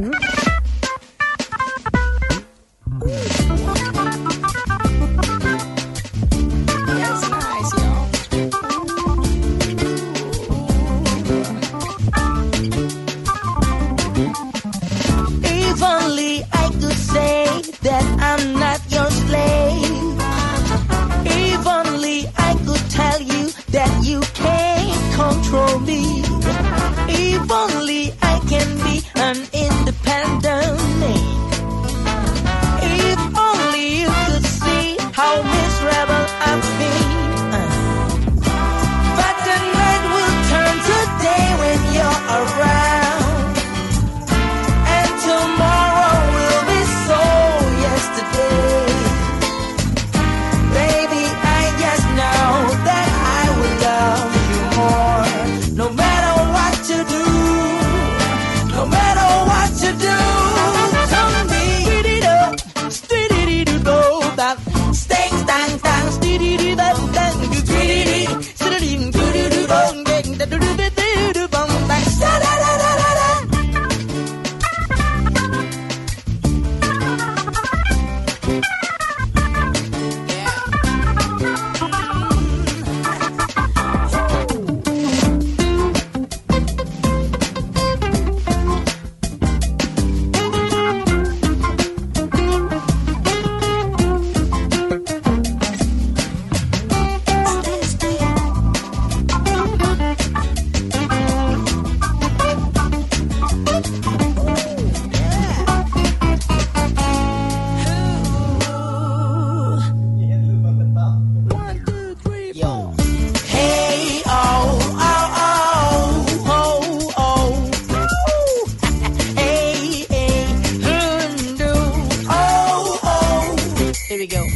That's we go.